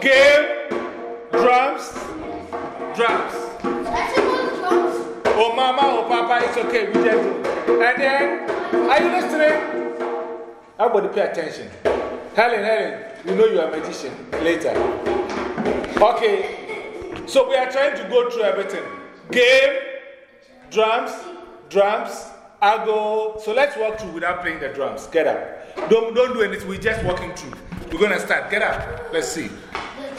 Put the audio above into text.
Game, drums, drums. Oh, mama, oh, papa, it's okay. We just. And then, are you listening? Everybody pay attention. Helen, Helen, you know you are a magician later. Okay, so we are trying to go through everything game, drums, drums. I go. So let's walk through without playing the drums. Get up. Don't, don't do anything. We're just walking through. We're going to start. Get up. Let's see.